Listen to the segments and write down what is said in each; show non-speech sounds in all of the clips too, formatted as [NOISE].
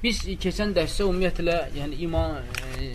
Biz keçən dərsdə ümumiyyətlə, yəni İmam e,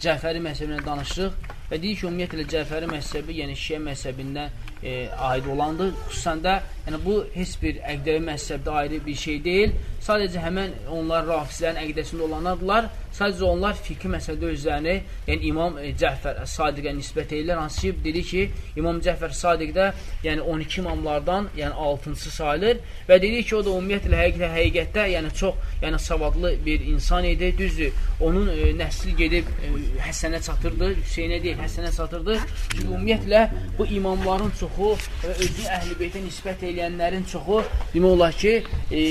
Cəfəri məzhəbindən danışdıq və deyik ki, ümumiyyətlə Cəfəri məzhəbi, yəni Şiə məzhəbindən e, aid olandır. Xüsusən də yəni bu heç bir əqdəvi məzhəbdə ayrı bir şey deyil. Sadəcə həmən onlar rafizlərin əqdəsində olanlardılar. Sadəcə onlar fiqhi məsələdə özlərini, yəni İmam e, Cəfər Sadiqə nisbət edirlər. Hansı ki, dedi ki, İmam Cəfər Sadiqdə yəni 12 imamlardan, yəni 6-cı sayılır və dedi ki, o da ümumiyyətlə həqiqətdə, həqiqətdə yəni çox yəni savadlı bir insan idi. Düzdür, onun e, nəsli gedib e, Həsənə çatırdı, Hüseynə deyil, Həsənə çatırdı. Çünki ümumiyyətlə bu imamların çoxu və özünü əhl-i nisbət edənlərin çoxu demək olar ki, e,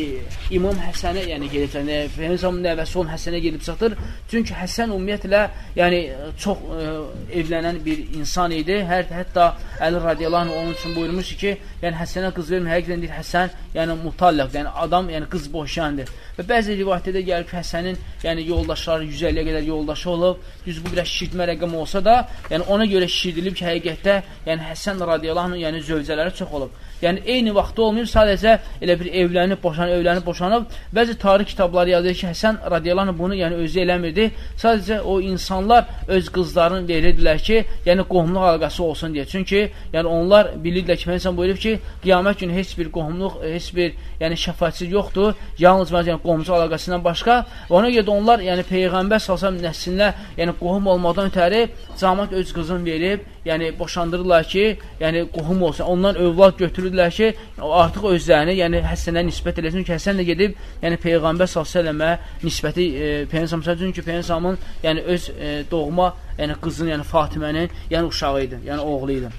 İmam Həsənə, yəni gedib çatır. Peyğəmbər nəvəsi olan Həsənə gedib çatır. Çünki Həsən ümumiyyətlə, yəni çox ə, e, evlənən bir insan idi. Hər hətta Əli radiyallahu anh onun üçün buyurmuşdu ki, yəni Həsənə qız vermə, həqiqətən deyir Həsən, yəni mutallaq, yəni adam, yəni qız boşandır. Və bəzi rivayətlərdə gəlib ki, Həsənin yəni yoldaşları 150-yə qədər yoldaşı olub. Düz bu biraz şişirtmə rəqəm olsa da, yəni ona görə şişirdilib ki, həqiqətdə yəni Həsən radiyallahu anh yəni zövcələri çox olub. Yəni eyni vaxtda olmayıb, sadəcə elə bir evlənib, boşanıb, evlənib, boşanıb. Bəzi tarix kitabları yazır ki, Həsən radiyallahu bunu yəni özü eləmirdi. Sadəcə o insanlar öz qızlarını verirdilər ki, yəni qohumluq əlaqəsi olsun deyə. Çünki yəni onlar bilirdilər ki, Peyğəmbər buyurub ki, qiyamət günü heç bir qohumluq, heç bir yəni şəfaətçi yoxdur, yalnız və yəni qohumluq əlaqəsindən başqa. Ona görə də onlar yəni Peyğəmbər salsam nəslinə, yəni qohum olmadan ötəri cəmaət öz qızını verib, yəni boşandırırlar ki, yəni qohum olsun. Ondan övlad götürürlər ki, artıq özlərini, yəni Həsənə nisbət eləsin ki, Həsən də gedib, yəni Peyğəmbər s.ə.və nisbəti e, Peyğəmbər çünki Peyğəmbərin yəni öz e, doğma, yəni qızının, yəni Fatimənin, yəni uşağı idi, yəni oğlu idi.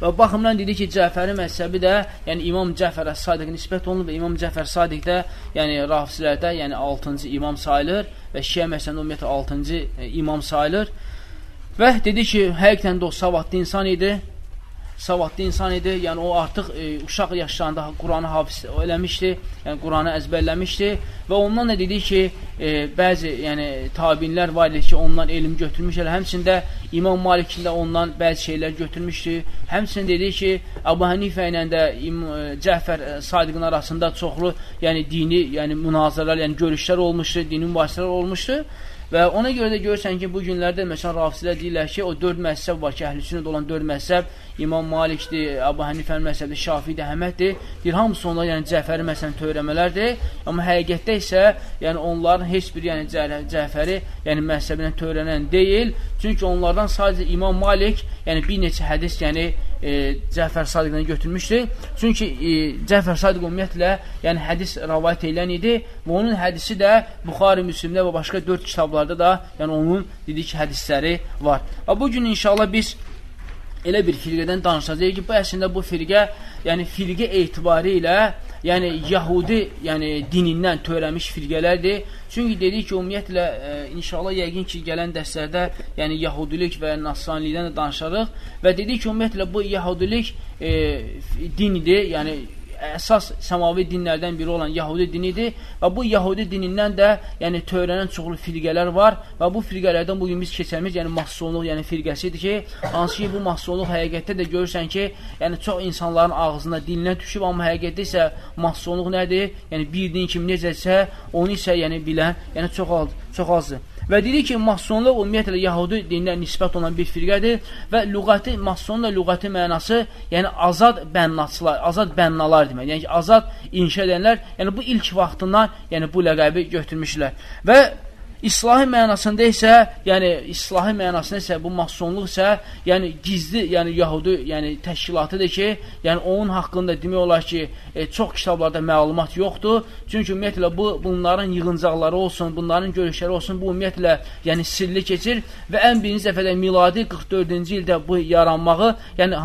Və baxımdan dedi ki, Cəfəri məzhəbi də, yəni İmam Cəfər Əs-Sadiq nisbət olunur və İmam Cəfər Sadiq də, yəni rafizlərdə, yəni 6-cı imam sayılır və Şiə məsələndə ümumiyyətlə 6-cı e, imam sayılır. Və dedi ki, həqiqətən də o savadlı insan idi, savadlı insan idi, yəni o artıq e, uşaq yaşlarında Quranı hafiz eləmişdi, yəni Quranı əzbərləmişdi və ondan da dedi ki, e, bəzi yəni tabinlər var idi ki, ondan elm götürmüşlər, həmçində İmam Malikin də ondan bəzi şeylər götürmüşdü, həmçində dedi ki, Əbu Hənifə ilə də e, Cəfər e, Sadiqin arasında çoxlu yəni dini, yəni münazirələr, yəni görüşlər olmuşdu, dini mübahisələr olmuşdu Və ona görə də görürsən ki, bu günlərdə məsələn rafizlər deyirlər ki, o dörd məzhəb var ki, əhl-i olan dörd məzhəb, İmam Malikdir, Əbu Hənifənin məzhəbi, Şafidir, Əhməddir. Deyir, hamısı onlar yəni Cəfəri məsələn törəmələrdir. Amma həqiqətdə isə yəni onların heç bir yəni Cəfəri yəni məzhəbindən törənən deyil. Çünki onlardan sadəcə İmam Malik yəni bir neçə hədis yəni e, Cəfər Sadiqdən götürmüşdü. Çünki e, Cəfər Sadiq ümumiyyətlə yəni hədis rəvayət edən idi və onun hədisi də Buxari, Müslimdə və başqa 4 kitablarda da yəni onun dedik hədisləri var. Və bu gün inşallah biz elə bir firqədən danışacağıq ki, bu əslində bu firqə, yəni firqə etibarı ilə, yəni Yahudi, yəni dinindən törəmiş firqələrdir. Çünki dedik ki, ümumiyyətlə e, inşallah yəqin ki, gələn dərslərdə, yəni Yahudilik və Nasranilikdən də danışarıq və dedik ki, ümumiyyətlə bu Yahudilik e, dinidir, yəni əsas səmavi dinlərdən biri olan Yahudi dinidir və bu Yahudi dinindən də yəni törənən çoxlu firqələr var və bu firqələrdən bugün biz keçəmiz, yəni masonluq, yəni firqəsidir ki, hansı ki bu masonluq həqiqətdə də görürsən ki, yəni çox insanların ağzına, dilinə düşüb, amma həqiqətdə isə masonluq nədir? Yəni bir din kimi necəsə, onu isə yəni bilən, yəni çox az, çox azdır. Və dedi ki, masonluq ümumiyyətlə Yahudi dininə nisbət olan bir firqədir və lüğəti, masonla lüğəti mənası, yəni azad bənnaçılar, azad bənnalar demək, yəni ki, azad inşa edənlər, yəni bu ilk vaxtından yəni bu ləqəbi götürmüşlər. Və İslahi mənasında isə, yəni islahi mənasında isə bu masonluq isə, yəni gizli, yəni Yahudi, yəni təşkilatıdır ki, yəni onun haqqında demək olar ki, e, çox kitablarda məlumat yoxdur. Çünki ümumiyyətlə bu bunların yığıncaqları olsun, bunların görüşləri olsun, bu ümumiyyətlə yəni sirli keçir və ən birinci dəfədə miladi 44-cü ildə bu yaranmağı, yəni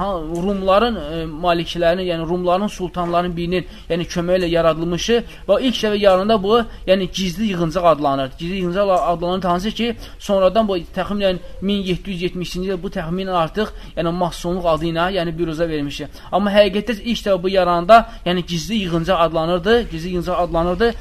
Rumların e, maliklərinin, yəni Rumların sultanlarının birinin, yəni köməyi ilə yaradılmışı və ilk dəfə yarında bu, yəni gizli yığıncaq adlanır. Gizli yığıncaq adlanan hansı ki, sonradan bu təxminən 1770-ci il bu təxminən artıq yəni masonluq adı ilə yəni büruzə vermişdir. Amma həqiqətdə ilk dəfə bu yaranda yəni gizli yığıncaq adlanırdı, gizli yığıncaq adlanırdı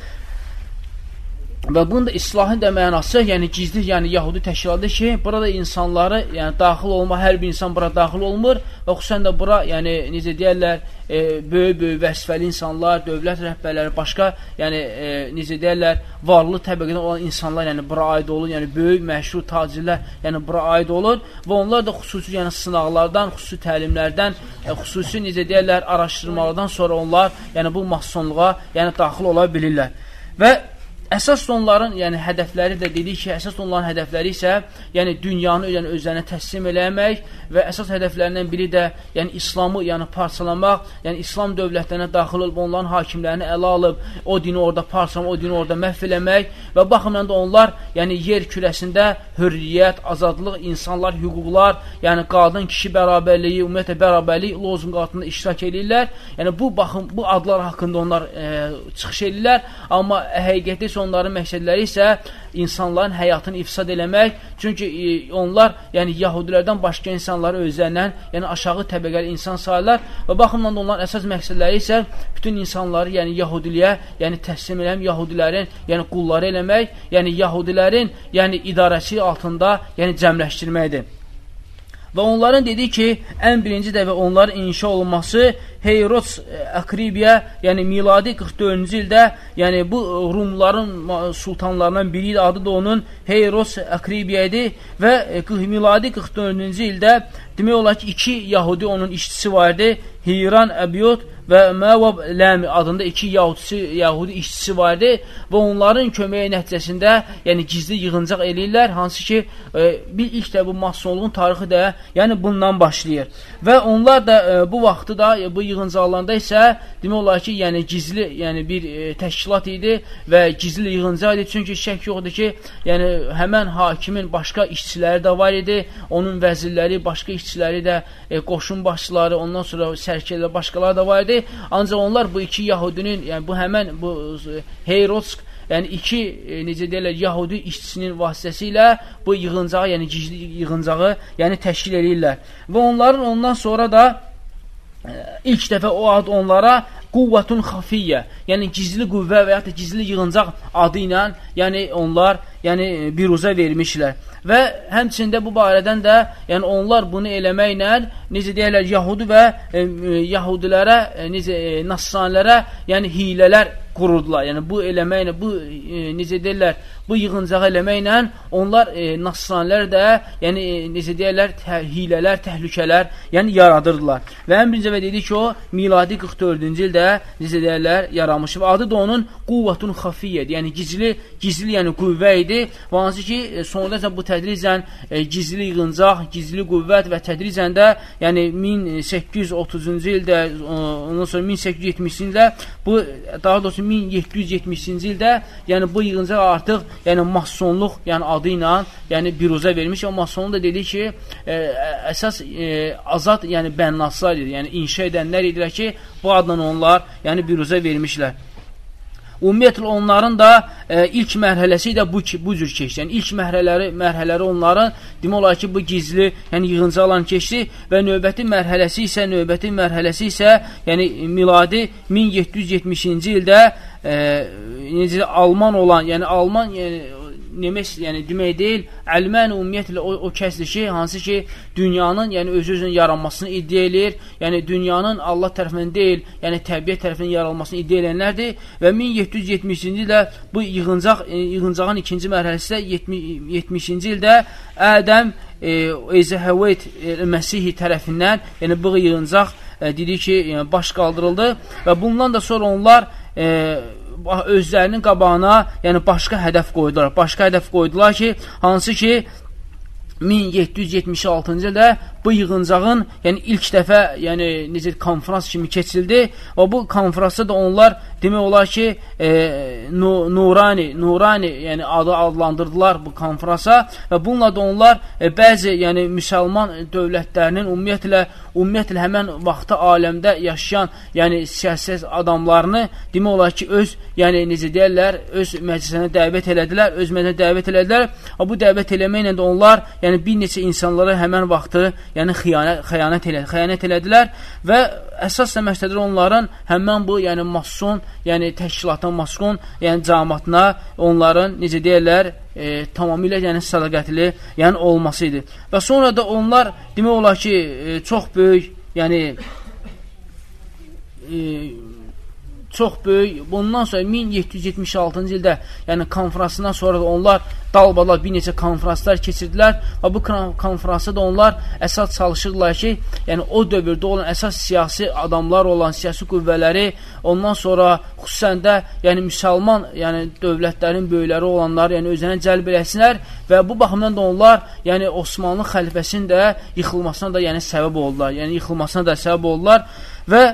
Və bunun da islahın da mənası, yəni gizli, yəni Yahudi təşkilatı ki, burada insanları, yəni daxil olma, hər bir insan bura daxil olmur və xüsusən də bura, yəni necə deyərlər, e, böyük-böyük vəzifəli insanlar, dövlət rəhbərləri, başqa, yəni e, necə deyərlər, varlı təbəqədən olan insanlar, yəni bura aid olur, yəni böyük məşhur tacirlər, yəni bura aid olur və onlar da xüsusi, yəni sınaqlardan, xüsusi təlimlərdən, e, xüsusi necə deyərlər, araşdırmalardan sonra onlar, yəni bu masonluğa, yəni daxil ola bilirlər. Və Əsas onların, yəni hədəfləri də dedik ki, əsas onların hədəfləri isə, yəni dünyanı yəni özlərinə təslim eləmək və əsas hədəflərindən biri də, yəni İslamı yəni parçalamaq, yəni İslam dövlətlərinə daxil olub onların hakimlərini ələ alıb, o dini orada parçalamaq, o dini orada məhv eləmək və baxımdan da onlar, yəni yer kürəsində hürriyyət, azadlıq, insanlar hüquqlar, yəni qadın kişi bərabərliyi, ümumiyyətlə bərabərlik lozunq altında iştirak edirlər. Yəni bu baxım bu adlar haqqında onlar e, çıxış edirlər, amma həqiqəti isə onların məqsədləri isə insanların həyatını ifsad eləmək. Çünki e, onlar, yəni yahudilərdən başqa insanları özlərindən, yəni aşağı təbəqəli insan sayırlar və baxımdan da onların əsas məqsədləri isə bütün insanları, yəni yahudiliyə, yəni təslim eləmək, yahudilərin, yəni qulları eləmək, yəni yahudilərin, yəni idarəçi altında, yəni cəmləşdirməkdir. Və onların dedi ki, ən birinci dəfə onların inşa olunması Heyrods e, Akribiyə, yəni miladi 44-cü ildə, yəni bu Rumların sultanlarından biri idi, adı da onun Heyrods Akribiyə idi və e, miladi 44-cü ildə demək olar ki, iki Yahudi onun işçisi var idi, Hiran Əbiyot və Məvab Ləmi adında iki Yahudisi, Yahudi işçisi var idi və onların köməyi nəticəsində yəni gizli yığıncaq eləyirlər, hansı ki, e, bir ilk də bu masonluğun tarixi də yəni bundan başlayır. Və onlar da e, bu vaxtı da e, bu yığıncaqlarında isə demək olar ki, yəni gizli, yəni bir e, təşkilat idi və gizli yığıncaq idi. Çünki şək yoxdur ki, yəni həmən hakimin başqa işçiləri də var idi, onun vəzirləri, başqa işçiləri də e, qoşun başçıları, ondan sonra sərkələr, başqaları da var idi idi. Ancaq onlar bu iki Yahudinin, yəni bu həmən bu e, Heyrodsk yəni iki e, necə deyirlər Yahudi işçisinin vasitəsilə bu yığıncağı, yəni gizli yığıncağı, yəni təşkil edirlər. Və onların ondan sonra da e, ilk dəfə o ad onlara quvvatun xafiyyə, yəni gizli qüvvə və ya da gizli yığıncaq adı ilə, yəni onlar yəni biruzə vermişlər. Və həmçində bu barədən də, yəni onlar bunu eləməklə necə deyirlər Yahudi və e, Yahudilərə, e, necə e, Nassanilərə, yəni hilələr qururdular. Yəni bu eləməklə, bu e, necə deyirlər, bu yığıncağı eləməklə onlar e, nasranlər də, yəni e, necə deyirlər, tə, hilələr, təhlükələr, yəni yaradırdılar. Və ən birinci və dedik ki, o miladi 44-cü ildə necə deyirlər, yaranmış və adı da onun quvvatun xafiyyədir. Yəni gizli, gizli, yəni qüvvə idi. Və hansı ki, e, sonradan isə bu tədricən e, gizli yığıncaq, gizli qüvvət və tədricən də, yəni 1830-cu ildə, ondan sonra 1870-ci ildə bu daha doğrusu 1770-ci ildə, yəni bu yığıncaq artıq, yəni masonluq, yəni adı ilə, yəni biruzə vermiş. O masonluq da dedi ki, e, əsas e, azad, yəni bənnaslar idi, yəni inşa edənlər idilər ki, bu adla onlar, yəni biruzə vermişlər. Ümumiyyətlə onların da e, ilk mərhələsi də bu bu cür keçdi. Yəni ilk mərhələləri mərhələləri onların demək olar ki, bu gizli, yəni yığıncaqla keçdi və növbəti mərhələsi isə növbəti mərhələsi isə yəni miladi 1770-ci ildə e, necə Alman olan, yəni Alman yəni demək, yəni demək deyil, əlmən ümumiyyətlə o, o kəsdir ki, hansı ki, dünyanın, yəni öz-özünün yaranmasını iddia eləyir, yəni dünyanın Allah tərəfindən deyil, yəni təbiət tərəfindən yaranmasını iddia edənlərdir və 1770-ci ildə bu yığıncaq, e, yığıncağın ikinci mərhələsi də 70-ci ildə Ədəm e, Ezəhəvət e, Məsihi tərəfindən, yəni bu yığıncaq e, dedi ki, yəni, baş qaldırıldı və bundan da sonra onlar e, özlərinin qabağına, yəni başqa hədəf qoydular. Başqa hədəf qoydular ki, hansı ki 1776-cı ildə bu yığıncağın, yəni ilk dəfə, yəni necə konfrans kimi keçildi və bu konfransda da onlar demək olar ki, e, Nurani, Nurani, yəni adı adlandırdılar bu konfransa və bununla da onlar e, bəzi, yəni müsəlman dövlətlərinin ümumiyyətlə, ümumiyyətlə həmən vaxtda aləmdə yaşayan, yəni siyasət adamlarını demək olar ki, öz, yəni necə deyərlər, öz məclisinə dəvət elədilər, öz məclisinə dəvət elədilər bu dəvət eləməklə də onlar, yəni bir neçə insanlara həmən vaxtı yəni xiyanət, xəyanət, elədi, xəyanət elədilər və əsas da məqsədir onların həmən bu, yəni mason, yəni təşkilatın mason, yəni cəmatına onların, necə deyirlər, e, tamamilə yəni sədaqətli yəni olması idi. Və sonra da onlar demək olar ki, e, çox böyük, yəni e, çox böyük, bundan sonra 1776-cı ildə, yəni konfransından sonra da onlar dalbadal bir neçə konfranslar keçirdilər və bu konfransa da onlar əsas çalışırlar ki, yəni o dövrdə olan əsas siyasi adamlar olan siyasi qüvvələri, ondan sonra xüsusən də yəni müsəlman, yəni dövlətlərin böyükləri olanlar, yəni özünə cəlb eləsinlər və bu baxımdan da onlar, yəni Osmanlı xəlifəsinin də yıxılmasına da yəni səbəb oldular. Yəni yıxılmasına da səbəb oldular və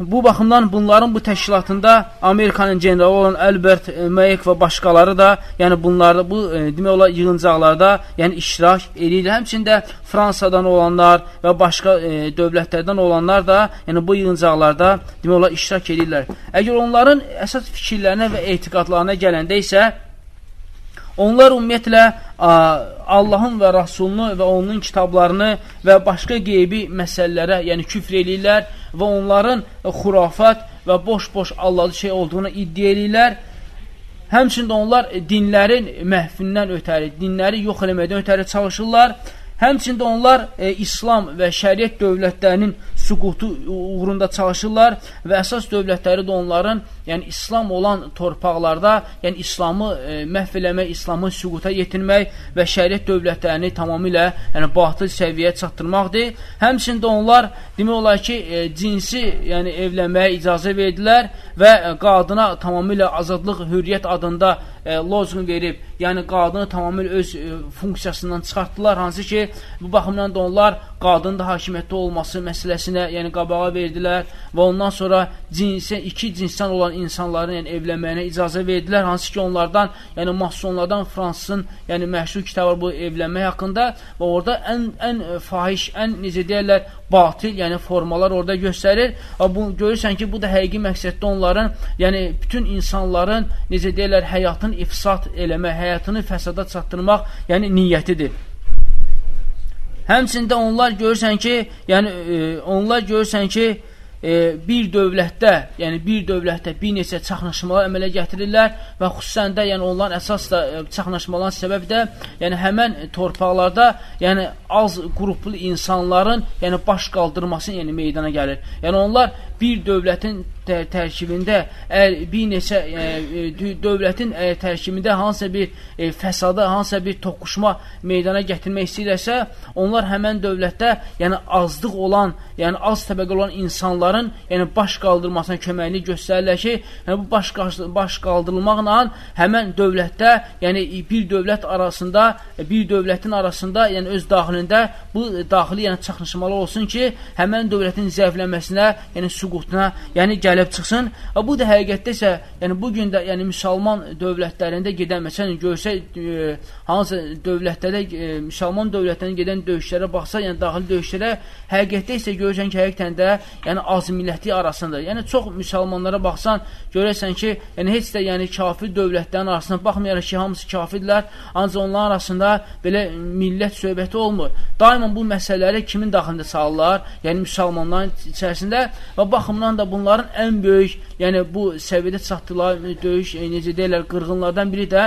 Bu baxımdan bunların bu təşkilatında Amerikanın generalı olan Albert Mayek və başqaları da, yəni bunlarda bu e, demək olar yığıncaqlarda, yəni iştirak edir. Həmçində Fransadan olanlar və başqa e, dövlətlərdən olanlar da, yəni bu yığıncaqlarda demək olar iştirak edirlər. Əgər onların əsas fikirlərinə və etiqadlarına gələndə isə Onlar ümumiyyətlə Allahın və Rasulunu və onun kitablarını və başqa qeybi məsələlərə, yəni küfr eləyirlər və onların xurafat və boş-boş Allahlı şey olduğunu iddia eləyirlər. Həmçində onlar dinlərin məhvindən ötəri, dinləri yox eləməkdən ötəri çalışırlar Həmçində onlar e, İslam və şəriət dövlətlərinin süqutu uğrunda çalışırlar və əsas dövlətləri də onların, yəni İslam olan torpaqlarda, yəni İslamı e, məhv eləmək, İslamı süquta yetirmək və şəriət dövlətlərini tamamilə yəni batıl səviyyəyə çatdırmaqdır. Həmçində onlar demək olar ki, e, cinsi yəni evlənməyə icazə verdilər və e, qadına tamamilə azadlıq, hürriyyət adında e, lozun verib, yəni qadını tamamilə öz e, funksiyasından çıxartdılar, hansı ki, bu baxımdan da onlar qadının da hakimiyyətdə olması məsələsinə, yəni qabağa verdilər və ondan sonra cinsi, iki cinsdən olan insanların yəni, evlənməyinə icazə verdilər, hansı ki, onlardan, yəni masonlardan Fransızın, yəni məşhur kitabı bu evlənmək haqqında və orada ən, ən fahiş, ən necə deyərlər, batil, yəni formalar orada göstərir. Və bu görürsən ki, bu da həqiqi məqsəddə onların, yəni bütün insanların necə deyirlər, həyatını ifsad eləmək, həyatını fəsada çatdırmaq, yəni niyyətidir. Həmçində onlar görürsən ki, yəni e, onlar görürsən ki, e, bir dövlətdə, yəni bir dövlətdə bir neçə çaxnaşmalar əmələ gətirirlər və xüsusən də yəni onların əsas da e, çaxnaşmaların səbəbi də yəni həmən torpaqlarda yəni az qruplu insanların yəni baş qaldırması yəni meydana gəlir. Yəni onlar bir dövlətin tərkibində əgər bir neçə e, e, dövlətin e, tərkibində hansısa bir e, fəsada, hansısa bir toqquşma meydana gətirmək istəyirsə, onlar həmən dövlətdə, yəni azlıq olan, yəni az təbəqə olan insanların, yəni baş qaldırmasına köməklik göstərirlər ki, yəni bu baş, baş qaldırılmaqla həmən dövlətdə, yəni bir dövlət arasında, bir dövlətin arasında, yəni öz daxilində bu daxili yəni çaxnaşmalar olsun ki, həmən dövlətin zəifləməsinə, yəni süqutuna, yəni gəlir gəlib çıxsın. Və bu da həqiqətdə isə, yəni bu gün də yəni müsəlman dövlətlərində gedən məsələn görsə e, hansı dövlətlərdə e, müsəlman dövlətlərində gedən döyüşlərə baxsa, yəni daxili döyüşlərə həqiqətdə isə görürsən ki, həqiqətən də yəni az milləti arasında. Yəni çox müsəlmanlara baxsan, görərsən ki, yəni heç də yəni kafir dövlətlərin arasında baxmayaraq ki, hamısı kafirlər, ancaq onların arasında belə millət söhbəti olmur. Daima bu məsələləri kimin daxilində salırlar? Yəni müsəlmanların içərisində və baxımdan da bunların ən ən böyük, yəni bu səviyyədə çatdılar döyüş, e, necə deyirlər, qırğınlardan biri də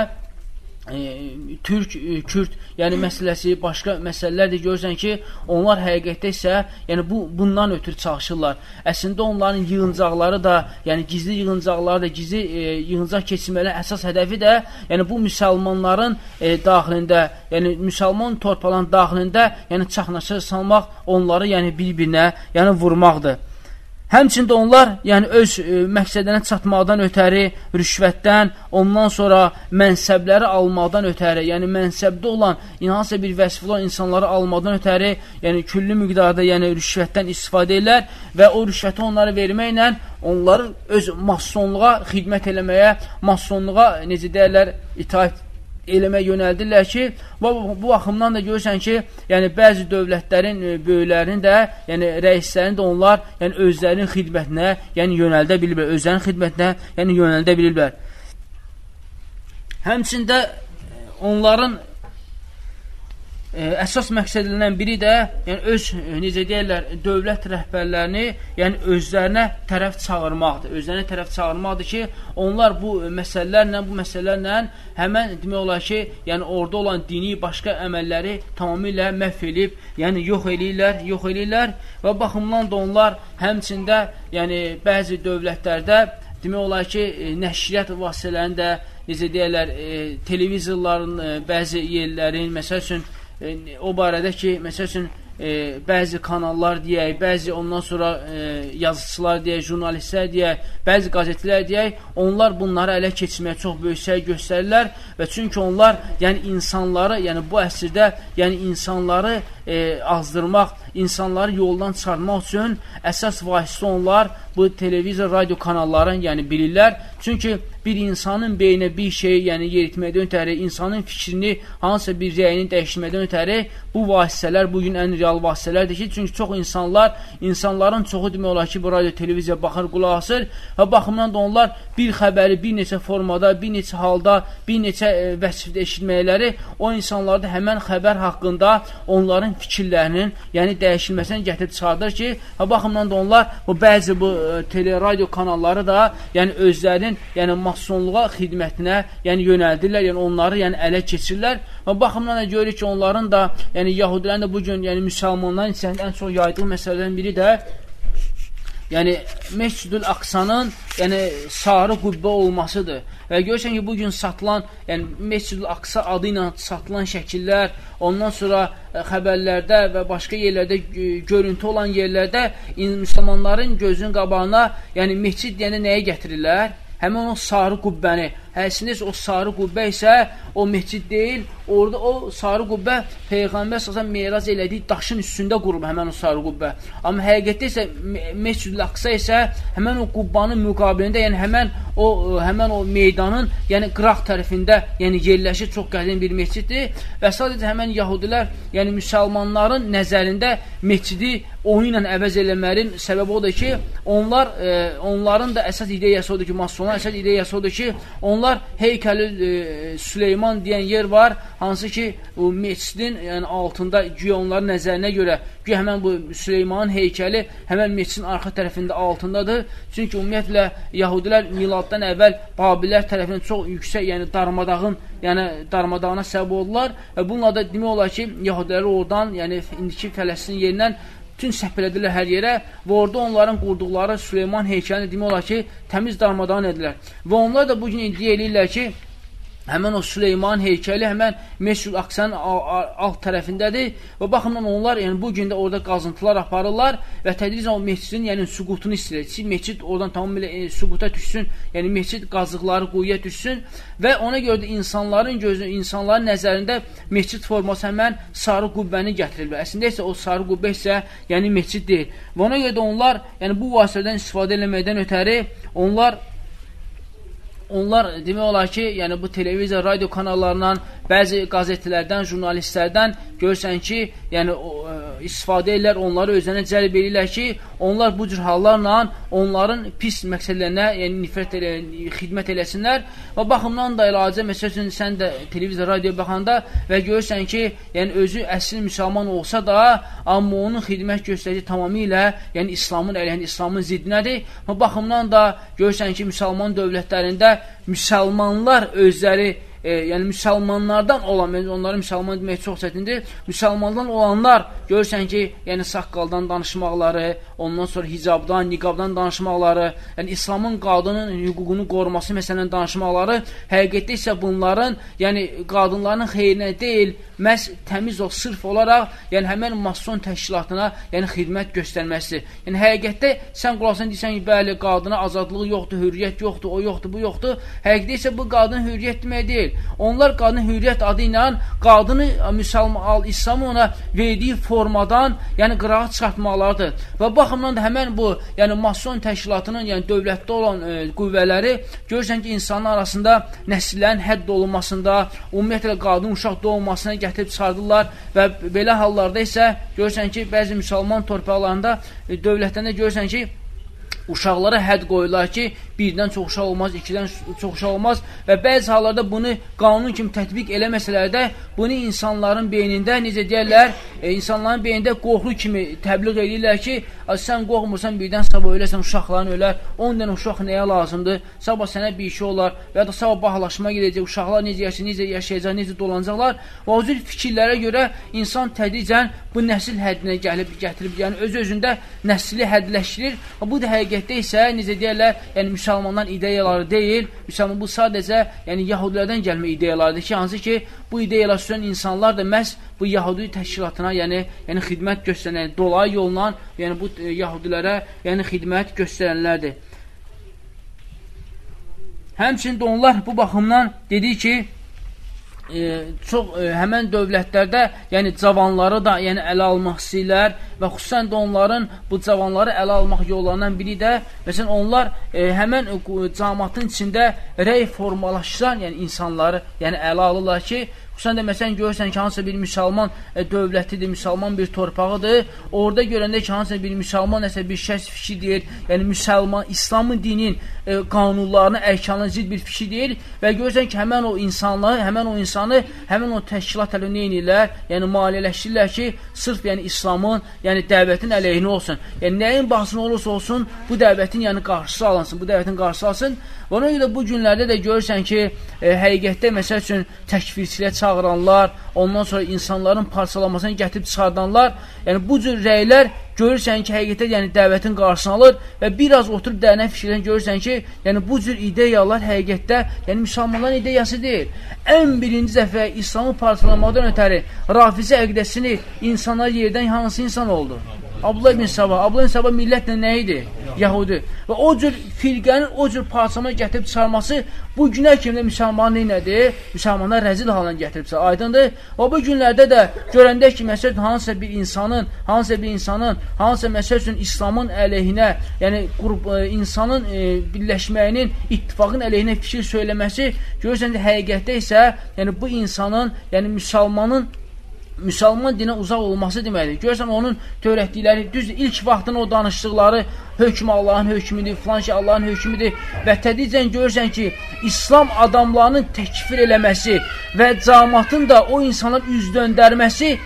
e, türk, e, kürd, yəni məsələsi, başqa məsələlər də görürsən ki, onlar həqiqətdə isə, yəni bu bundan ötürü çalışırlar. Əslində onların yığıncaqları da, yəni gizli yığıncaqları da, gizli e, yığıncaq keçirmələri əsas hədəfi də, yəni bu müsəlmanların e, daxilində, yəni müsəlman torpağın daxilində, yəni çaxnaşır salmaq, onları yəni bir-birinə, yəni vurmaqdır. Həmçində onlar, yəni öz e, məqsədinə çatmaqdan ötəri, rüşvətdən, ondan sonra mənsəbləri almaqdan ötəri, yəni mənsəbdə olan, hansısa bir vəsfli olan insanları almaqdan ötəri, yəni küllü miqdarda, yəni rüşvətdən istifadə edirlər və o rüşvəti onlara verməklə onları öz masonluğa xidmət eləməyə, masonluğa necə deyərlər, itaət eləmə yönəldirlər ki, bu, bu baxımdan da görürsən ki, yəni bəzi dövlətlərin e, böyüklərinin də, yəni rəislərini də onlar, yəni özlərinin xidmətinə, yəni yönəldə bilirlər, özlərinin xidmətinə, yəni yönəldə bilirlər. Həmçində e, onların əsas məqsədlərindən biri də yəni öz necə deyirlər, dövlət rəhbərlərini yəni özlərinə tərəf çağırmaqdır. Özlərinə tərəf çağırmaqdır ki, onlar bu məsələlərlə, bu məsələlərlə həmən demək olar ki, yəni orada olan dini başqa əməlləri tamamilə məhv edib, yəni yox eləyirlər, yox eləyirlər və baxımdan da onlar həmçində yəni bəzi dövlətlərdə demək olar ki, nəşriyyat vasitələrində necə deyirlər, e, televizorların e, bəzi yerlərin, məsəl üçün o barədə ki, məsəl üçün, e, bəzi kanallar deyək, bəzi ondan sonra e, yazıçılar deyək, jurnalistlər deyək, bəzi qazetlər deyək, onlar bunları ələ keçirməyə çox böyük səy göstərirlər və çünki onlar, yəni insanları, yəni bu əsrdə, yəni insanları e, azdırmaq, insanları yoldan çıxartmaq üçün əsas vasitə onlar bu televizor, radio kanalların, yəni bilirlər. Çünki bir insanın beyninə bir şey, yəni yeritməkdən ötəri, insanın fikrini, hansısa bir rəyini dəyişməkdən ötəri bu vasitələr bugün ən real vasitələrdir ki, çünki çox insanlar, insanların çoxu demək olar ki, bu radio, televiziya baxır, qulaq asır və baxımdan da onlar bir xəbəri bir neçə formada, bir neçə halda, bir neçə e, vəsifdə eşitməkləri o insanlarda həmən xəbər haqqında onların fikirlərinin, yəni dəyişilməsini gətirib çıxardır ki, və baxımdan da onlar bu bəzi bu e, tele, radio kanalları da, yəni özlərinin, yəni masonluğa xidmətinə, yəni yönəldirlər, yəni onları yəni ələ keçirirlər və baxımdan da görürük ki, onların da, yəni yahudilərin də bu gün, yəni müsəlmanların içərisində ən çox yaydığı məsələlərdən biri də yəni Məscidül Aqsanın yəni sarı qübbə olmasıdır. Və görürsən ki, bu gün satılan, yəni Məscidül Aqsa adı ilə satılan şəkillər, ondan sonra e, xəbərlərdə və başqa yerlərdə görüntü olan yerlərdə müsəlmanların gözünün qabağına, yəni məscid deyəndə nəyə gətirirlər? Həmin o sarı qübbəni, Əslində o sarı qübbə isə o məscid deyil, orada o sarı qübbə Peyğəmbər səsən meyraz elədiyi daşın üstündə qurub həmən o sarı qübbə. Amma həqiqətdə isə Məscid-ül Aqsa isə həmən o qubbanın müqabilində, yəni həmən o həmən o meydanın, yəni qıraq tərəfində, yəni yerləşir çox qədim bir məsciddir və sadəcə həmən yahudilər, yəni müsəlmanların nəzərində məscidi oyun ilə əvəz eləmərin səbəbi odur ki, onlar e, onların da əsas ideyası odur ki, masonların əsas ideyası odur ki, onlar Onlar heykəli e, Süleyman deyən yer var, hansı ki, o meçidin yəni, altında güya onların nəzərinə görə, güya həmən bu Süleymanın heykəli həmən meçidin arxa tərəfində altındadır. Çünki ümumiyyətlə, Yahudilər miladdan əvvəl Babilər tərəfindən çox yüksək, yəni darmadağın, yəni darmadağına səbəb oldular və bununla da demək olar ki, Yahudiləri oradan, yəni indiki Fələstin yerindən bütün səpələdilər hər yerə və orada onların qurduqları Süleyman heykəlini demək olar ki, təmiz darmadan edilər. Və onlar da bugün iddia edirlər ki, həmən o Süleyman heykəli həmən Mescid Aqsanın alt tərəfindədir və baxımdan onlar yəni bu gün də orada qazıntılar aparırlar və tədricən o məscidin yəni süqutunu istəyirlər. Ki, məscid oradan tamamilə e, süquta düşsün, yəni məscid qazıqları quyuya düşsün və ona görə də insanların gözü, insanların nəzərində məscid forması həmən sarı qübbəni gətirirlər. Əslində isə o sarı qübbə isə yəni məscid deyil. Və ona görə də onlar yəni bu vasitədən istifadə eləməkdən ötəri onlar onlar demək olar ki, yəni bu televiziya, radio kanallarından, bəzi qazetlərdən, jurnalistlərdən görürsən ki, yəni o, e, istifadə edirlər, onları özlərinə cəlb edirlər ki, onlar bu cür hallarla onların pis məqsədlərinə, yəni nifrət elə, xidmət eləsinlər. Və baxımdan da elacə, məsəl üçün, sən də televiziya, radio baxanda və görürsən ki, yəni özü əsl müsəlman olsa da, amma onun xidmət göstərici tamamilə, yəni İslamın əleyhində, İslamın ziddinədir və baxımdan da görürsən ki, müsəlman dövlətlərində müsəlmanlar özləri e, yəni müsəlmanlardan olan, onları müsəlman demək çox çətindir, müsəlmandan olanlar görürsən ki, yəni saqqaldan danışmaqları, ondan sonra hicabdan, niqabdan danışmaqları, yəni İslamın qadının hüququnu qoruması məsələn danışmaqları, həqiqətdə isə bunların, yəni qadınların xeyrinə deyil, məhz təmiz o, sırf olaraq, yəni həmən mason təşkilatına, yəni xidmət göstərməsidir. Yəni həqiqətdə sən qulaqsan deyirsən ki, bəli, qadına azadlığı yoxdur, hürriyyət yoxdur, o yoxdur, bu yoxdur. Həqiqətdə isə bu qadın hürriyyət demək deyil deyil. Onlar qadın hürriyyət adı ilə qadını müsəlman al İslam ona verdiyi formadan, yəni qırağa çıxartmaqlardır. Və baxımdan da həmən bu, yəni mason təşkilatının, yəni dövlətdə olan e, qüvvələri görürsən ki, insanlar arasında nəsillərin hədd olunmasında, ümumiyyətlə qadın uşaq doğulmasına gətirib çıxardırlar və belə hallarda isə görürsən ki, bəzi müsəlman torpaqlarında e, dövlətlərində görürsən ki, uşaqlara hədd qoyurlar ki, birdən çox uşaq olmaz, ikidən çox uşaq olmaz və bəzi hallarda bunu qanun kimi tətbiq eləməsələr də bunu insanların beynində, necə deyərlər, e, insanların beynində qorxu kimi təbliğ edirlər ki, sən qorxmursan birdən sabah öləsən, uşaqların ölər, 10 dənə uşaq nəyə lazımdır, sabah sənə bir şey olar və ya da sabah bahlaşma gedəcək, uşaqlar necə yaşayacaq, necə yaşayacaq, necə dolanacaqlar və o cür fikirlərə görə insan tədricən bu nəsil həddinə gəlib, gətirib, yəni öz-özündə nəsli həddləşdirir. Bu da həqiqətdə isə, necə deyərlər, yəni müsəlmandan ideyaları deyil, müsəlman bu sadəcə yəni yahudilərdən gəlmə ideyalardır ki, hansı ki, bu ideyalar sürən insanlar da məhz bu yahudi təşkilatına, yəni, yəni xidmət göstərən, yəni, dolayı yolla, yəni bu e, yahudilərə, yəni xidmət göstərənlərdir. Həmçində onlar bu baxımdan dedi ki, e, çox e, həmən dövlətlərdə, yəni cavanları da, yəni ələ almaq istəyirlər və xüsusən də onların bu cavanları ələ almaq yollarından biri də, məsələn, onlar e, həmən e, cəmaatın içində rəy formalaşdıran, yəni insanları, yəni ələ alırlar ki, Xüsusən də məsələn görürsən ki, hansısa bir müsəlman e, dövlətidir, müsəlman bir torpağıdır. Orada görəndə ki, hansısa bir müsəlman nəsə bir şəs fikir deyir, yəni müsəlman, İslamın dinin e, qanunlarını, ərkanına zid bir fikir deyir və görürsən ki, həmən o insanları, həmən o insanı, həmən o təşkilat ələ nə edirlər? Yəni maliyyələşdirirlər ki, sırf yəni İslamın, yəni dəvətin əleyhinə olsun. Yəni nəyin bahsına olursa olsun, bu dəvətin yəni qarşısı alınsın, bu dəvətin qarşısı alsın. Ona görə bu günlərdə də görürsən ki, e, həqiqətdə məsəl üçün təkfirçilə çağıranlar, ondan sonra insanların parçalamasını gətirib çıxardanlar, yəni bu cür rəylər görürsən ki, həqiqətdə yəni dəvətin qarşısını alır və biraz oturub dərnə fikirlərini görürsən ki, yəni bu cür ideyalar həqiqətdə yəni müsəlmanların ideyası deyil. Ən birinci dəfə İslamı parçalamadan ötəri rafizə əqdəsini insanlar yerdən hansı insan oldu? Abdullah ibn Sabah. Abdullah ibn Sabah millətlə nə idi? Yahudi. Və o cür firqənin o cür parçama gətirib çıxarması bu günə kimi müsəlmanı nədir? Müsəlmanlar rəzil halına gətirib çıxar. Aydındır? Və bu günlərdə də görəndə ki, məsələn, hansısa bir insanın, hansısa bir insanın, hansısa məsəl üçün İslamın əleyhinə, yəni qrup e, insanın e, birləşməyinin, ittifaqın əleyhinə fikir söyləməsi, görürsən ki, həqiqətdə isə, yəni bu insanın, yəni müsəlmanın müsəlman dinə uzaq olması deməkdir. Görürsən, onun törətdikləri, düz ilk vaxtın o danışdıqları hökm Allahın hökmüdür, filan şey Allahın hökmüdür və tədricən görürsən ki, İslam adamlarının təkfir eləməsi və camatın da o insanın üz döndərməsi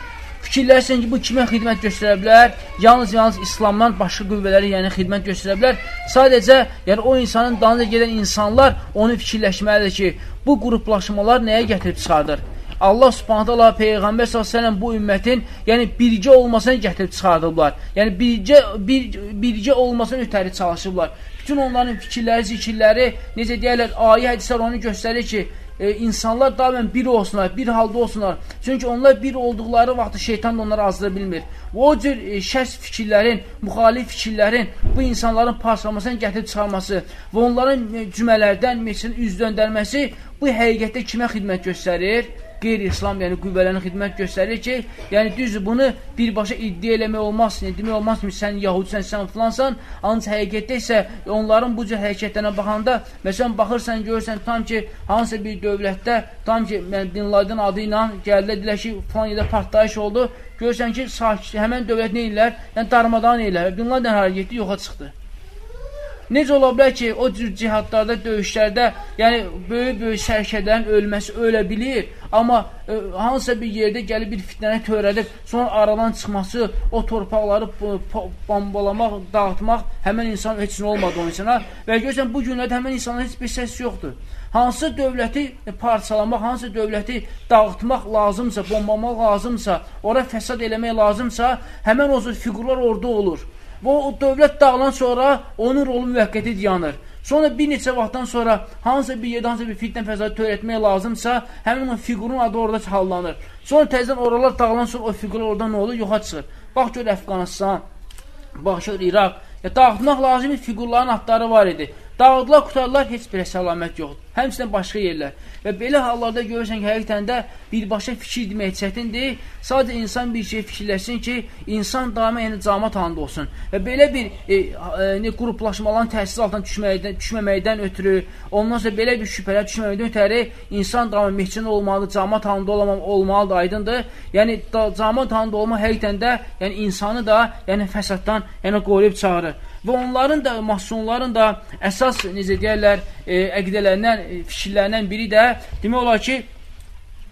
fikirlərsən ki, bu kimə xidmət göstərə bilər? Yalnız, yalnız İslamdan başqa qüvvələri, yəni xidmət göstərə bilər. Sadəcə, yəni o insanın dalınca gedən insanlar onu fikirləşməlidir ki, bu qruplaşmalar nəyə gətirib çıxardır? Allah subhanət Allah Peyğəmbər s.ə.v bu ümmətin yəni bircə olmasını gətirib çıxardıblar. Yəni bircə, bir, bircə olmasını ötəri çalışıblar. Bütün onların fikirləri, zikirləri, necə deyərlər, ayə hədislər onu göstərir ki, e, insanlar daimən bir olsunlar, bir halda olsunlar. Çünki onlar bir olduqları vaxtı şeytan da onları azdıra bilmir. O cür e, şəs fikirlərin, müxalif fikirlərin bu insanların parçalamasını gətirib çıxarması və onların e, cümələrdən meçin üz döndərməsi bu həqiqətdə kimə xidmət göstərir? qeyri-İslam, yəni qüvvələrin xidmət göstərir ki, yəni düzdür, bunu birbaşa iddia eləmək olmaz, yəni, demək olmaz ki, sən yahudisən, sən filansan, ancaq həqiqətdə isə onların bu cür hərəkətlərinə baxanda, məsələn, baxırsan, görürsən, tam ki, hansısa bir dövlətdə, tam ki, Bin Laden adı ilə gəldilər, dedilər ki, filan yerdə partlayış oldu, görürsən ki, sakit, həmən dövlət nə edirlər? Yəni, darmadan edirlər Bin Laden hərəkəti yoxa çıxdı. Necə ola bilər ki, o cür cihadlarda, döyüşlərdə, yəni böyük-böyük sərkədlərin ölməsi ölə bilir, amma e, hansısa bir yerdə gəlib bir fitnəni törədib, sonra aradan çıxması, o torpaqları bombalamaq, dağıtmaq həmən insan heç nə olmadı onun insana və görürsən, bu günlərdə həmən insanın heç bir səs yoxdur. Hansı dövləti parçalamaq, hansı dövləti dağıtmaq lazımsa, bombalamaq lazımsa, ora fəsad eləmək lazımsa, həmən o fiqurlar orada olur. O dövlət dağılan sonra onun rolu müvəqqəti dayanır. Sonra bir neçə vaxtdan sonra hansısa bir yerdə hansısa bir fitnə fəsadı törətmək lazımsa, həmin o fiqurun adı orada hallanır. Sonra təzədən oralar dağılan sonra o fiqurlar oradan nə olur? Yoxa çıxır. Bax gör Əfqanistan, bax gör İraq. Ya, dağıtmaq lazım fiqurların adları var idi. Dağıdılar, qutarlar, heç bir səlamət yoxdur. Həmçinin başqa yerlər. Və belə hallarda görürsən ki, həqiqətən də birbaşa fikir demək çətindir. Sadəcə insan bir şey fikirləşsin ki, insan daima yəni camat halında olsun. Və belə bir e, e, qruplaşmaların təsir altına düşməkdən, düşməməkdən ötürü, ondan sonra belə bir şübhələr düşməməkdən ötəri insan daima mehçin olmalıdır, camat halında olamam, olmalıdır, aydındır. Yəni da, camat halında olma həqiqətən də yəni insanı da yəni fəsaddan yəni qoruyub çağırır. və onların da, masonların da əsas, necə deyərlər, e, əqidələrindən, e, fikirlərindən biri də demək olar ki,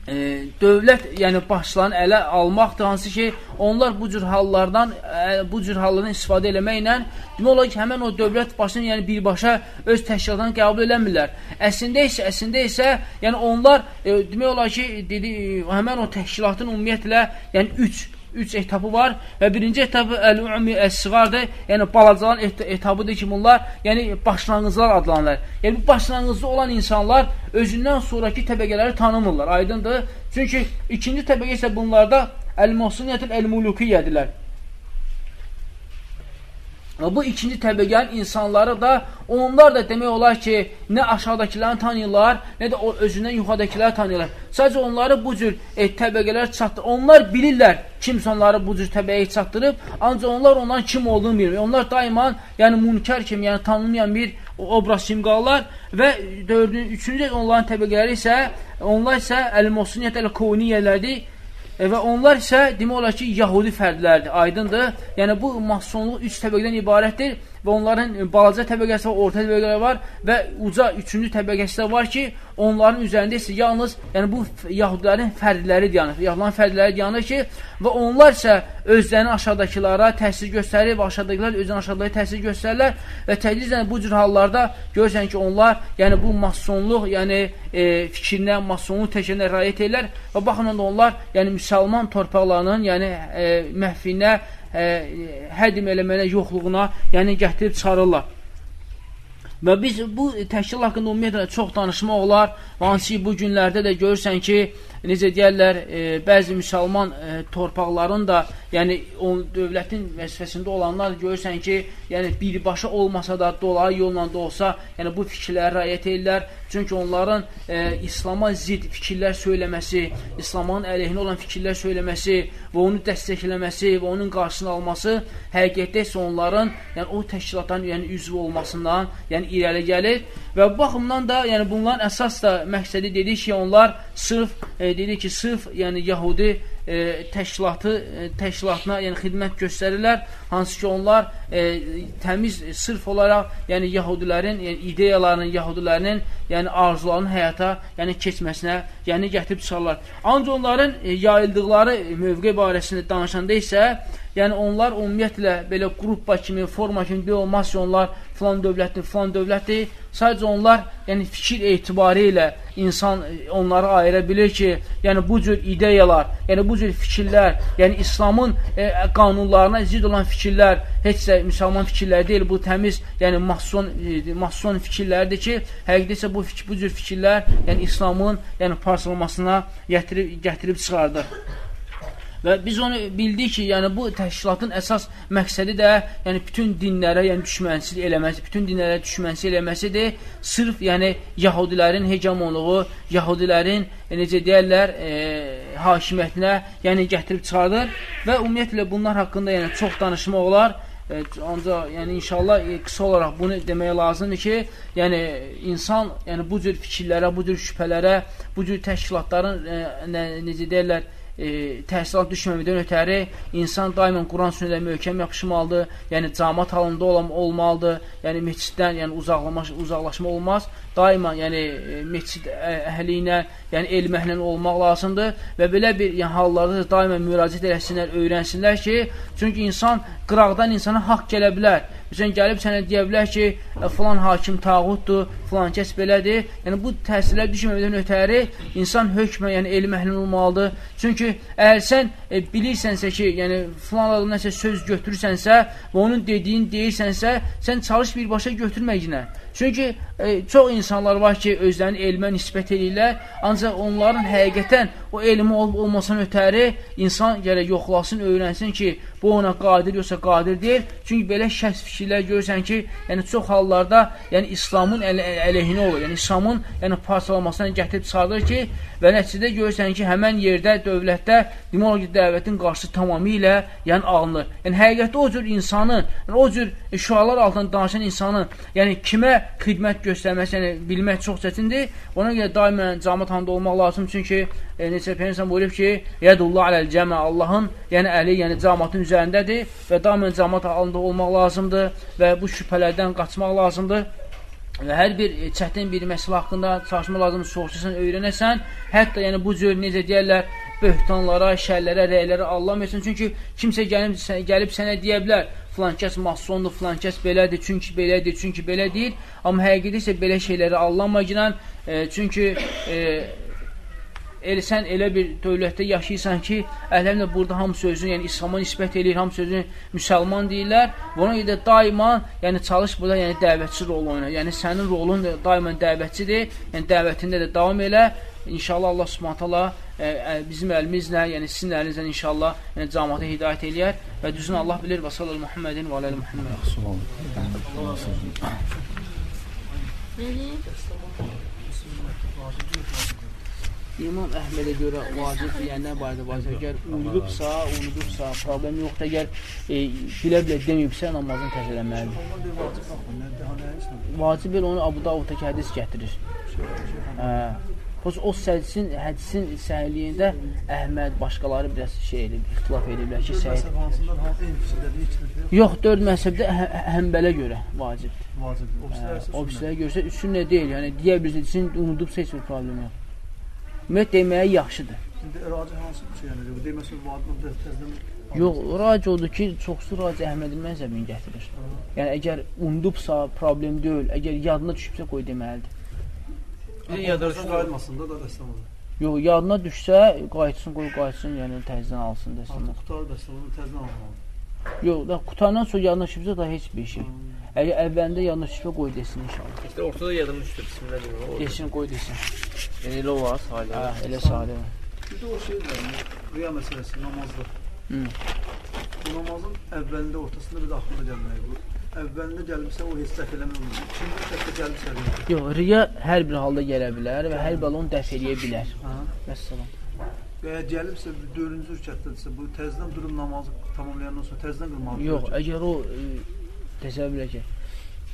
e, dövlət, yəni başlarını ələ almaqdır, hansı ki, onlar bu cür hallardan, ə, bu cür hallardan istifadə eləməklə demək olar ki, həmən o dövlət başını, yəni birbaşa öz təşkilatını qəbul eləmirlər. Əslində isə, əslində isə, yəni onlar e, demək olar ki, dedi, həmən o təşkilatın ümumiyyətlə, yəni 3 üç etapı var və birinci etapı əl-ümmi əs-siğardır. Yəni balacaların et etapıdır ki, bunlar yəni başlanğıclar adlanırlar. Yəni bu başlanğıcda olan insanlar özündən sonrakı təbəqələri tanımırlar. Aydındır? Çünki ikinci təbəqə isə bunlarda əl-muhsiniyyətul əl-mulukiyyədirlər. Və bu ikinci təbəqənin insanları da, onlar da demək olar ki, nə aşağıdakilərini tanıyırlar, nə də özündən yuxarıdakiləri tanıyırlar. Sadəcə onları bu cür e, təbəqələr çatdır. Onlar bilirlər kimsə onları bu cür təbəqəyə çatdırıb, ancaq onlar ondan kim olduğunu bilmir. Onlar daima yəni münkər kimi, yəni tanınmayan bir obraz kimi qalırlar və dördüncü, üçüncü onların təbəqələri isə, onlar isə əl-mosuniyyət, əl-kovniyyələrdir və onlar isə demək olar ki, Yahudi fərdlərdir, aydındır. Yəni, bu masonluq üç təbəqədən ibarətdir və onların balaca təbəqəsi var, orta təbəqələr var və uca üçüncü təbəqəsi də var ki, onların üzərində isə yalnız yəni bu yahudilərin fərdləri dayanır. Yahudilərin fərdləri dayanır ki, və onlar isə özlərini aşağıdakılara təsir göstərir və aşağıdakılar özlərini aşağıdakı təsir göstərirlər və tədricən bu cür hallarda görürsən ki, onlar yəni bu masonluq, yəni e, fikrinə, masonluq təşkilinə rəayət edirlər və baxın onlar yəni müsəlman torpaqlarının yəni e, məhvinə ə, hədim eləməyinə, yoxluğuna, yəni gətirib çıxarırlar. Və biz bu təşkil haqqında ümumiyyətlə çox danışmaq olar. Hansı ki, bu günlərdə də görürsən ki, necə deyərlər, e, bəzi müsəlman e, torpaqların da, yəni o dövlətin vəzifəsində olanlar görürsən ki, yəni birbaşa olmasa da, dolayı yolla da olsa, yəni bu fikirlərə rəayət edirlər. Çünki onların e, İslama zid fikirlər söyləməsi, İslamın əleyhinə olan fikirlər söyləməsi və onu dəstəkləməsi və onun qarşısını alması həqiqətdə isə onların, yəni o təşkilatların yəni üzv olmasından, yəni irəli gəlir və bu baxımdan da, yəni bunların əsas da məqsədi dedik ki, onlar sırf e, dedi ki, sırf yəni Yahudi e, təşkilatı e, təşkilatına yəni xidmət göstərirlər, hansı ki onlar e, təmiz sırf olaraq yəni Yahudilərin yəni ideyalarının, Yahudilərinin yəni arzularının həyata yəni keçməsinə yəni gətirib çıxarlar. Ancaq onların e, yayıldıqları mövqe barəsində danışanda isə Yəni onlar ümumiyyətlə belə qrupa kimi, forma kimi deyil olmaz ki, onlar filan dövlətdir, filan dövlətdir. Sadəcə onlar yəni fikir etibarı ilə insan e, onları ayıra bilir ki, yəni bu cür ideyalar, yəni bu cür fikirlər, yəni İslamın e, qanunlarına zidd olan fikirlər heç də müsəlman fikirləri deyil, bu təmiz, yəni mason e, mason fikirləridir ki, həqiqətən isə bu bu cür fikirlər, yəni İslamın yəni parçalanmasına gətirib gətirib çıxardır. Və biz onu bildik ki, yəni bu təşkilatın əsas məqsədi də, yəni bütün dinlərə, yəni düşmənçilik eləməsi, bütün dinlərə düşmənçilik eləməsidir. Sırf yəni yahudilərin hegemonluğu, yahudilərin e, necə deyirlər, e, hakimiyyətinə, yəni gətirib çıxardır və ümumiyyətlə bunlar haqqında yəni çox danışmaq olar. Ancaq yəni inşallah e, qısa olaraq bunu deməyə lazımdır ki, yəni insan yəni bu cür fikirlərə, bu cür şübhələrə, bu cür təşkilatların e, nə, necə deyirlər, e, təhsilat düşməmədən ötəri insan daimən Quran sünnədə möhkəm yapışmalıdır, yəni camat halında olan, olmalıdır, yəni meçiddən yəni uzaqlaş, uzaqlaşma olmaz, daima yəni e, meçid əhli ilə, yəni elm əhli olmaq lazımdır və belə bir yəni, hallarda daima müraciət eləsinlər, öyrənsinlər ki, çünki insan qıraqdan insana haqq gələ bilər. Məsələn, gəlib sənə deyə bilər ki, filan hakim tağutdur, filan kəs belədir. Yəni, bu təsirlər düşməmədən ötəri insan hökmə, yəni elm əhlin olmalıdır. Çünki əgər sən e, bilirsənsə ki, yəni filan adam nəsə söz götürürsənsə və onun dediyini deyirsənsə, sən çalış birbaşa götürməyinə. Çünki e, çox insanlar var ki, özlərini elmə nisbət edirlər, ancaq onların həqiqətən o elmi olub olmasına ötəri insan gərək yoxlasın, öyrənsin ki, bu ona qadir yoxsa qadir deyil. Çünki belə şəxs fikirlər görürsən ki, yəni çox hallarda yəni İslamın əl əleyhinə olur. Yəni İslamın yəni parçalanmasına gətirib çıxardır ki, və nəticədə görürsən ki, həmən yerdə, dövlətdə demək dəvətin qarşısı tamamilə yəni alınır. Yəni həqiqətdə o cür insanı, yəni, o cür şüalar altında danışan insanı, yəni kimə xidmət göstərməsi, yəni bilmək çox çətindir. Ona görə daimən cəmaət halında olmaq lazım. Çünki e, necə Peyğəmbər buyurub ki, yədullah aləl cəmə Allahın, yəni əli, yəni cəmaətin üzərindədir və daimən cəmaət halında olmaq lazımdır və bu şübhələrdən qaçmaq lazımdır və hər bir e, çətin bir məsələ haqqında çalışma lazımdır, soruşursan, öyrənəsən, hətta yəni bu cür necə deyərlər, böhtanlara, şərlərə, rəylərə anlamıyorsun. Çünki kimsə gəlib, gəlib sənə deyə bilər, filan kəs masondur, filan kəs belədir, çünki belədir, çünki belə deyil. Amma həqiqətdə isə belə şeyləri anlamaqla, e, çünki e, elə sən elə bir dövlətdə yaşayırsan ki, əlhəmdə burada hamısı özünü, yəni İslam'a nisbət eləyir, hamısı özünü müsəlman deyirlər. Ona görə də daima, yəni çalış burada, yəni dəvətçi rol oynayır. Yəni sənin rolun daima dəvətçidir. Yəni dəvətində də davam elə. İnşallah Allah Subhanahu taala bizim əlimizlə, yəni sizin əlinizlə inşallah yəni cəmaata hidayət eləyər və düzünü Allah bilir və sallallahu Muhammedin və aləli Muhammed. İmam Əhmədə görə vacib deyənlər barədə vacib. Əgər unudubsa, unudubsa, problem yoxdur. Əgər e, bilə-bilə deməyibsə, namazını təzələməlidir. Vacib elə onu Abu Davudda hədis gətirir. Hə. Xoş o hədisin, hədisin səhiyyində Əhməd, başqaları biraz şey edib, ixtilaf ediblər ki, səhih. Yox, dörd məzhəbdə hə, Həmbələ görə vacibdir. Vacibdir. O birislərə görsə üstün nə deyil, yəni deyə bilirsin, unudubsa heç bir problem yox. Ümumiyyət deməyə yaxşıdır. İndi raci hansı şey yəni, deməsə vacibdir təzdən Yox, rac odur ki, çoxsu rac Əhmədin məzəbini gətirir. Yəni əgər unudubsa problem deyil, əgər yadına düşübsə qoy deməlidir. Bir yadırışın qayıtmasın da da dəstəmə. Yox, yadına düşsə, qayıtsın, qoy qayıtsın, yəni təzədən alsın dəstəmə. Artıq qutar dəstəməni təzdən almalı. Yox, da qutandan sonra yadına düşübsə da heç bir şey. Əgər əvvəlində yadına düşübsə qoy desin inşallah. İşte ortada yadım düşdü bismillah deyir. Desin, qoy desin. Yəni elə olar salih. Hə, elə sadə. Bir də o şey var, riya məsələsi, namazda. Hı. Bu namazın əvvəlində, ortasında bir də axırda gəlməyi bu. Əvvəlində gəlmişsə o heç səhv eləmək olmaz. İkinci dəfə gəlmişsə riya. Yox, riya hər bir halda gələ bilər və hər bir halda onu dəf eləyə bilər. Vəssalam. Və əgər gəlibsə dördüncü rükətdədirsə, bu təzədən durub namazı tamamlayandan sonra təzədən qılmalıdır. Yox, əgər o e, təsəvvür elə ki,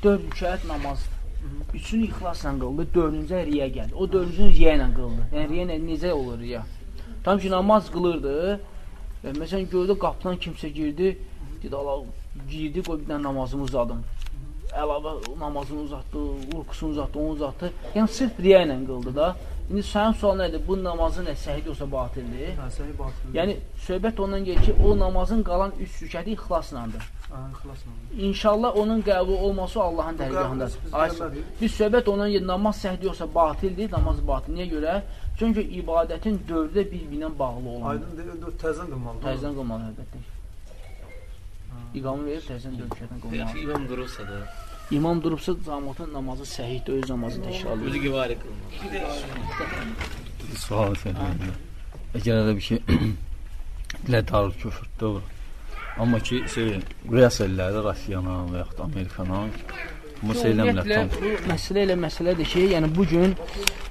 4 rükət namazdır. Üçünü ixlasla qıldı, dördüncü riya gəldi. O dördüncünü riya ilə qıldı. Yəni riya nə- necə olur riya? Tam ki namaz qılırdı. Və məsələn gördü qapıdan kimsə girdi, dedi Allah girdi, qoy bir dənə namazımı uzadım. Əlavə namazını uzatdı, urkusunu uzatdı, onu uzatdı. Yəni sırf riya ilə qıldı da. İndi sənin sual nədir? Bu namazın nə səhih yoxsa batildir? Hə, səhih batıl. Yəni söhbət ondan gəlir ki, o namazın qalan 3 rükəti ixlaslandır. hə, ixlasla. İnşallah onun qəbul olması Allahın dərgahındadır. biz. Biz söhbət ondan gedir, namaz səhv yoxsa batildir, namaz batil. Niyə görə? Çünki ibadətin dövrdə bir-birinə bağlı olan. Aydın deyil, təzədən qılmalıdır. Təzdən qılmalı əlbəttə. İqamı verib təzdən dörd qılmalı. Yaxşı imam durursa da, İmam durubsa cəmaatın namazı səhihdir, öz namazı təkrar özü edir. givarə qılmalı. Sual sənə. Əgər elə bir şey [CLEARS THROAT] dilə darıl küfür, doğru. Amma ki, şey, qiyas ellərdə Rusiyanı və yaxud söyləmirlər Ümumiyyətlə, bu məsələ elə məsələdir ki, yəni bu gün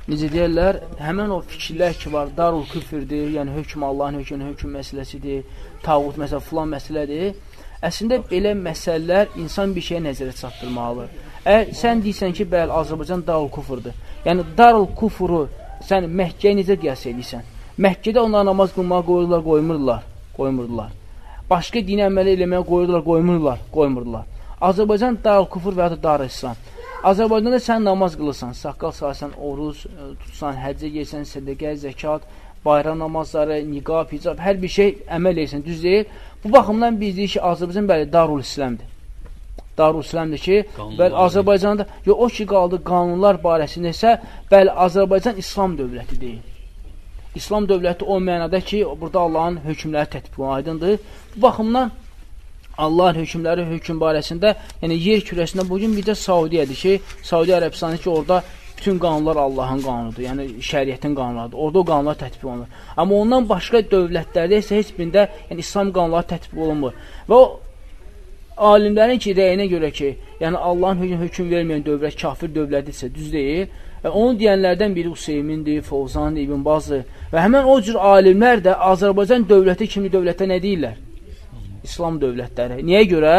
necə deyirlər, həmin o fikirlər ki var, darul küfrdür, yəni hökm Allahın hökmü, hökm məsələsidir, tağut məsələ filan məsələdir. Əslində belə məsələlər insan bir şeyə nəzərə çatdırmalıdır. Əgər sən deyirsən ki, bəli, Azərbaycan darul küfrdur. Yəni darul küfru sən Məkkəyə necə qiyas edirsən? Məkkədə onlar namaz qılmağa qoyurlar, qoymurdular, qoymurdular. Başqa dini əməl eləməyə qoyurdular, qoymurdular, qoymurdular. Azərbaycan darul küfr və ya da darul İslam. Azərbaycanda sən namaz qılırsan, saqqal sarsan, oruc e, tutsan, həccə getsən, sədaqə, zəkat, bayram namazları, niqab, hicab, hər bir şey əməl etsən, düz deyil. Bu baxımdan biz deyik ki, Azərbaycan bəli Darul İslamdır. Darul İslamdır ki, Qanunlar bəli. Azərbaycanda, yo o ki qaldı qanunlar barəsində isə bəli Azərbaycan İslam dövləti deyil. İslam dövləti o mənada ki, burada Allahın hökmləri tətbiq aydındır. Bu baxımdan Allahın hökmləri hökm barəsində, yəni yer kürəsində bu gün bircə Saudiyadır ki, Saudi Ərəbistanı ki, orada bütün qanunlar Allahın qanunudur, yəni şəriətin qanunlarıdır. Orada o qanunlar tətbiq olunur. Amma ondan başqa dövlətlərdə isə heç birində yəni İslam qanunları tətbiq olunmur. Və o alimlərin ki, rəyinə görə ki, yəni Allahın hökm, hökm verməyən dövlət kafir dövlətidirsə, düz deyil. Və onu deyənlərdən biri Hüseymindir, Fovzandır, İbn Bazdır. Və həmən o cür alimlər də Azərbaycan dövləti kimi dövlətə nə deyirlər? İslam dövlətləri. Niyə görə?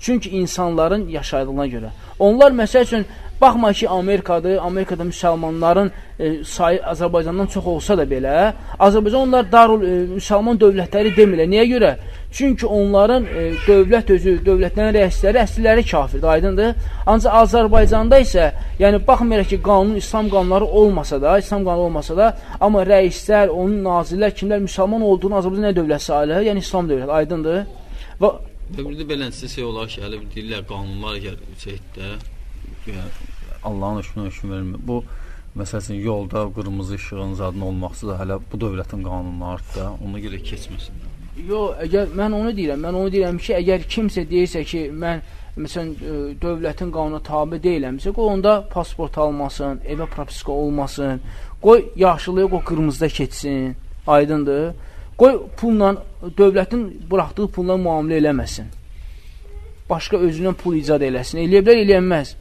Çünki insanların yaşadığına görə. Onlar məsəl üçün Baxma ki, Amerikadır, Amerikada müsəlmanların e, sayı Azərbaycandan çox olsa da belə, Azərbaycan onlar darul e, müsəlman dövlətləri demirlər. Niyə görə? Çünki onların e, dövlət özü, dövlətlərin rəisləri əslləri kafirdir, aydındır. Ancaq Azərbaycanda isə, yəni baxmayaraq ki, qanun, İslam qanunları olmasa da, İslam qanunu olmasa da, amma rəislər, onun nazirlər, kimlər müsəlman olduğunu Azərbaycan nə dövlət sayılır? Yəni İslam dövləti, aydındır. Və Və bir də beləncə şey olar ki, hələ deyirlər qanunlar əgər şeydə Allahın hökmünə hökm vermir. Bu məsəl üçün yolda qırmızı işığın zadının olması da hələ bu dövlətin qanunlarıdır da, ona görə keçməsin. Yox, əgər mən onu deyirəm, mən onu deyirəm ki, əgər kimsə deyirsə ki, mən məsələn ə, dövlətin qanununa tabe deyiləmsə, qoy onda pasport almasın, evə propiska olmasın. Qoy yaşılıya qoy qırmızıda keçsin. Aydındır? Qoy pulla dövlətin buraxdığı pulla müamilə eləməsin. Başqa özündən pul icad eləsin. Eləyə bilər, eləyənməz.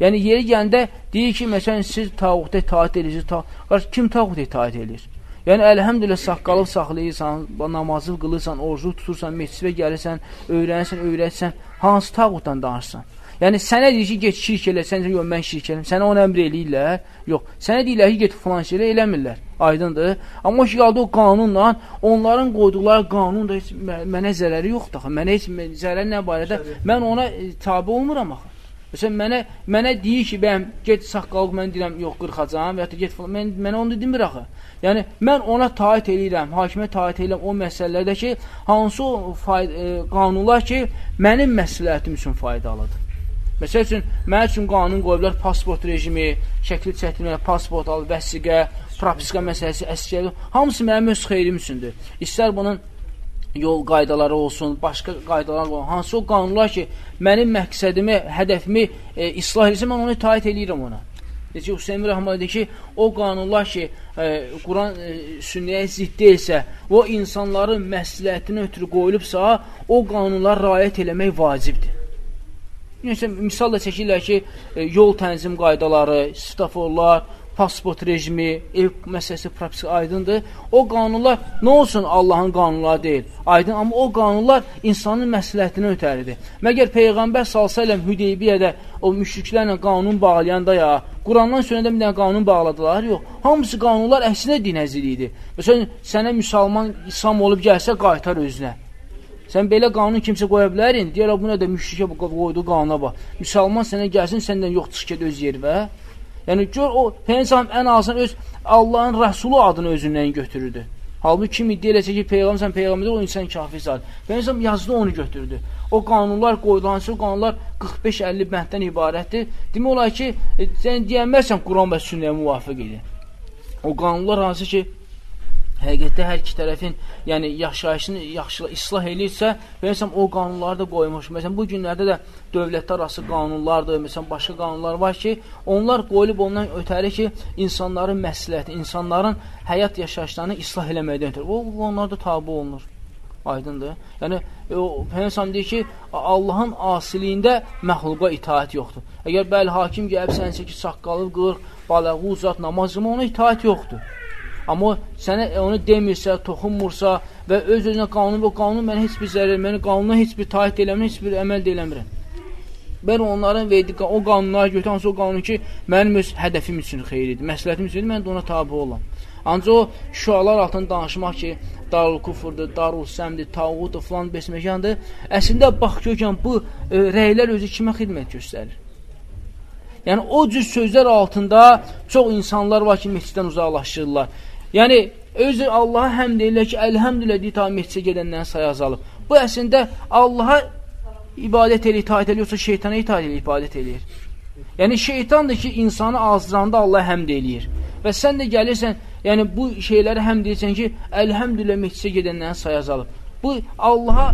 Yəni yeri gəndə deyir ki, məsələn siz tağuta itaat edirsiniz. Ta Qarşı kim tağuta itaat edir? Yəni əlhəmdülillah saqqalıb saxlayırsan, namazı qılırsan, orucu tutursan, məscidə gəlirsən, öyrənirsən, öyrətsən, hansı tağutdan danışsan? Yəni sənə deyir ki, get şirk elə, sən yox mən şirk eləm. Sənə onu əmr eləyirlər. Yox, sənə deyirlər ki, get filan şeylə eləmirlər. Aydındır? Amma ki, qaldı o qanunla, onların qoyduqları qanun da heç mənə zərəri yoxdur axı. Mənə heç zərər nə barədə mən ona e, tabe olmuram axı. Məsələn, mənə, mənə deyir ki, bəyəm, get saqqalıq, mən deyirəm, yox, qırxacam, və ya da get falan, mən, mənə onu demir axı. Yəni, mən ona taat eləyirəm, hakimə taat eləyirəm o məsələlərdə ki, hansı o fayda, e, qanunlar ki, mənim məsləhətim üçün faydalıdır. Məsəl üçün, mənim üçün qanun qoyublar, pasport rejimi, şəkil çəkdirmə, pasport al, vəsiqə, propiska məsələsi, əskəri, hamısı mənim öz xeyrim üçündür. İstər bunun yol qaydaları olsun, başqa qaydalar olsun, hansı o qanunlar ki, mənim məqsədimi, hədəfimi e, islah etsin, mən onu itaat eləyirəm ona. Necə Hüseyin Rəhman dedi ki, o qanunlar ki, e, Quran e, sünnəyə zidd deyilsə, o insanların məsləhətinə ötürü qoyulubsa, o qanunlar rayət eləmək vacibdir. Necə misal da çəkirlər ki, e, yol tənzim qaydaları, staforlar, pasport rejimi, ev məsələsi praktiki aydındır. O qanunlar nə olsun Allahın qanunları deyil. Aydın, amma o qanunlar insanın məsləhətinə ötəridir. Məgər Peyğəmbər s.ə.v Hüdeybiyyədə o müşriklərlə qanun bağlayanda ya, Qurandan sonra bir dənə qanun bağladılar, yox. Hamısı qanunlar əksinə din əzili idi. Məsələn, sənə müsəlman İslam olub gəlsə, qaytar özünə. Sən belə qanun kimsə qoya bilərin, deyər, bu nə də müşrikə qoyduğu qanuna bax. Müsəlman sənə gəlsin, səndən yox, çıx get öz yervə. Yəni gör o Peyğəmbər ən azından öz Allahın Rəsulu adını özündən götürürdü. Halbuki kim iddia eləsə ki, Peyğəmbər sən Peyğəmbərdir, o insan kafir zat. Peyğəmbər yazdı onu götürdü. O qanunlar qoyulansa, o qanunlar 45-50 bənddən ibarətdir. Demək olar ki, e, sən deyənmərsən Quran və sünnəyə müvafiq idi. O qanunlar hansı ki, həqiqətdə hər iki tərəfin, yəni yaşayışını yaxşı islah eləyirsə, məsələn o qanunları da qoymuş. Məsələn bu günlərdə də dövlətlər arası qanunlardır, məsələn başqa qanunlar var ki, onlar qoyulub ondan ötəri ki, insanların məsləhəti, insanların həyat yaşayışlarını islah eləməkdən ötürü. O onlar da tabe olunur. Aydındır. Yəni o Peyğəmbər deyir ki, Allahın asiliyində məxluqa itaat yoxdur. Əgər bəli hakim gəlib sənsə ki, saqqalı qırx, balığı uzat, namaz qılma, ona itaat yoxdur. Amma sənə onu demirsə, toxunmursa və öz-özünə qanun və qanun mənə heç bir zərər, mənə qanuna heç bir taat eləmirəm, heç bir əməl də eləmirəm. Mən onların verdiyi o qanunları götürən o qanun ki, mənim öz hədəfim üçün xeyridir, məsləhətim üçün, mən də ona tabi olam. Ancaq o şüalar altında danışmaq ki, darul kufurdur, darul səmdir, tağutdur, filan besməkandır. Əslində, bax görkən, bu e, rəylər özü kimə xidmət göstərir? Yəni, o cür sözlər altında çox insanlar var ki, məsciddən uzaqlaşırlar. Yəni, özü Allaha həmd edirlər ki, əlhəmdülə deyir, ta məhcə gedəndən say azalıb. Bu əslində Allaha ibadət edir, itaət edir, yoxsa şeytana itaət edir, ibadət edir. Yəni, şeytandır ki, insanı azdıranda Allah həmd eləyir. Və sən də gəlirsən, yəni bu şeyləri həmd edirsən ki, əlhəmdülə məhcə gedəndən say azalıb. Bu, Allaha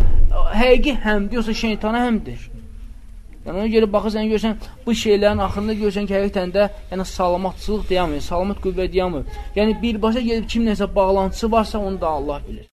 həqiqi həmd, yoxsa şeytana həmdir. Yəni ona görə baxırsan, görsən, bu şeylərin axırında görsən ki, həqiqətən də yəni, salamatçılıq deyəmir, salamat qüvvə deyəmir. Yəni birbaşa gedib kim nəsə bağlantısı varsa, onu da Allah bilir.